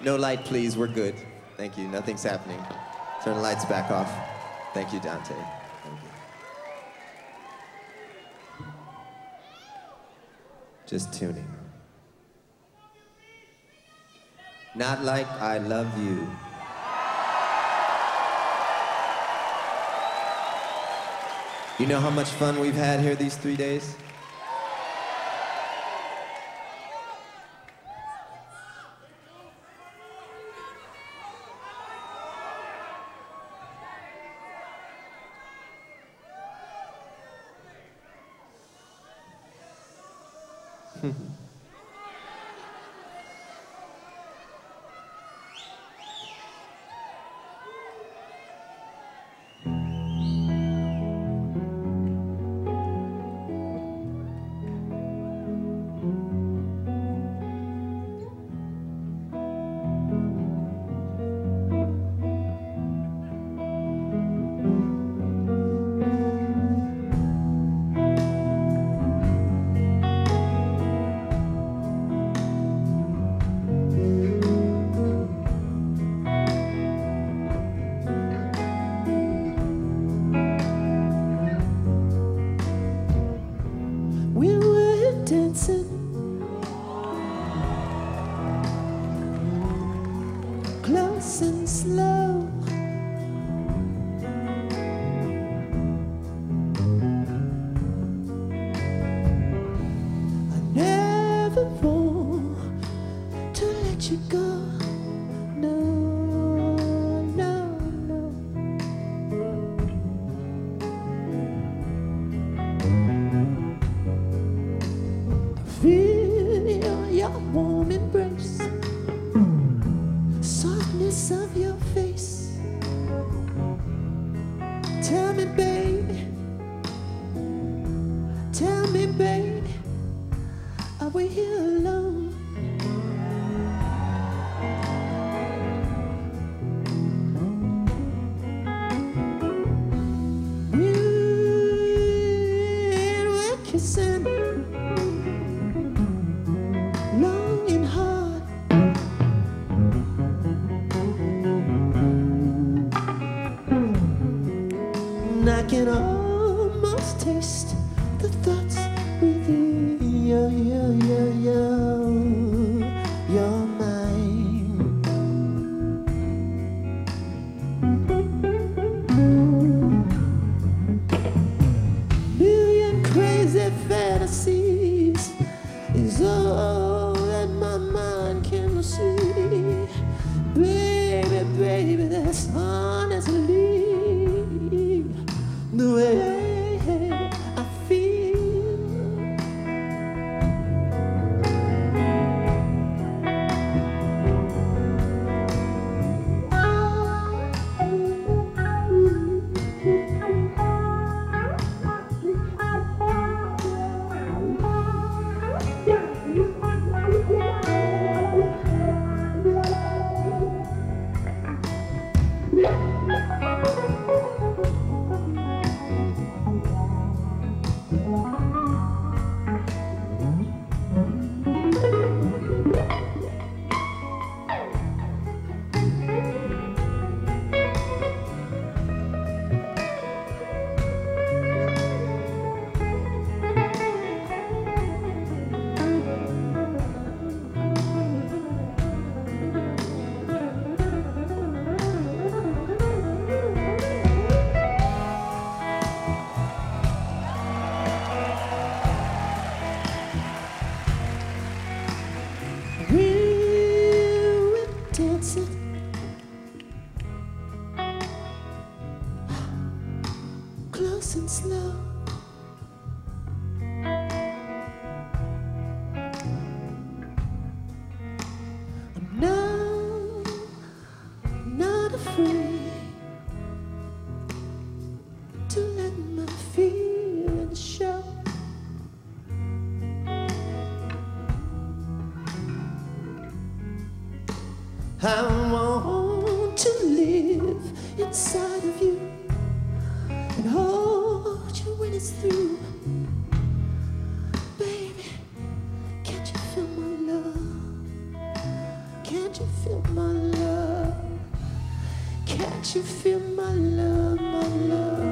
No light, please. We're good. Thank you. Nothing's happening. Turn the lights back off. Thank you, Dante. Thank you. Just tuning. Not like I love you. You know how much fun we've had here these three days? We close and slow. Tell me, baby, tell me, baby, are we here alone? And I I want to live inside of you and hold you when it's through. Baby, can't you feel my love? Can't you feel my love? Can't you feel my love, my love?